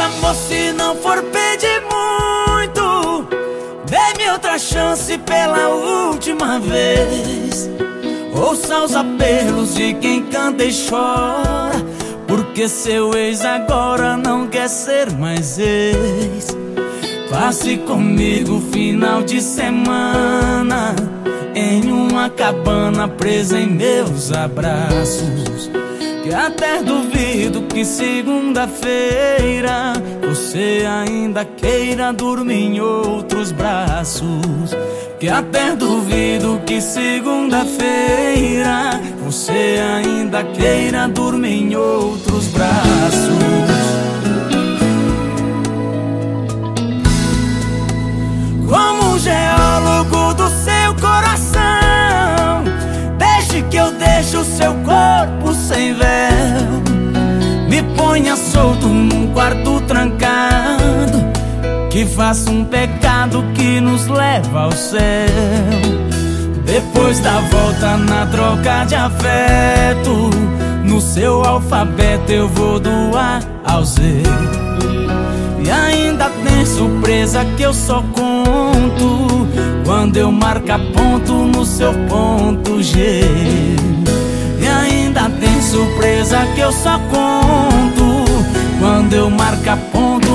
Amor, se não for pedir muito, dê-me outra chance pela última vez. Ouça os apelos de quem canta e chora, porque seu ex agora não quer ser mais ex. Passe comigo final de semana em uma cabana presa em meus abraços. Que até duvido que segunda-feira você ainda queira dormir em outros braços. Que até duvido que segunda-feira você ainda queira dormir em outros braços. Me ponha solto num quarto trancado, que faça um pecado que nos leva ao céu. Depois da volta na troca de afeto, no seu alfabeto eu vou do A ao Z. E ainda tem surpresa que eu só conto Quando eu marcar ponto no seu ponto G E ainda tem surpresa que eu só conto Marcar ponto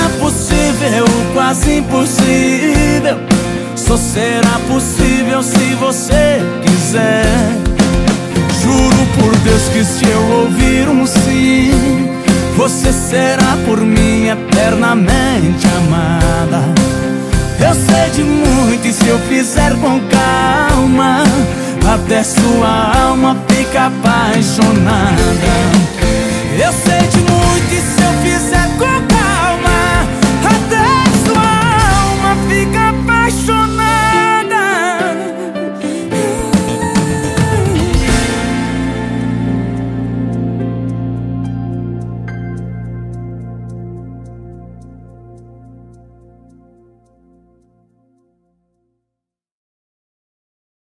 Tornar possível? Quase impossível. Só será possível se você quiser. Juro por Deus que se eu ouvir um sim Você será por mim eternamente amada. Eu sei de muito e se eu fizer com calma Até sua alma fica apaixonada. Eu sei de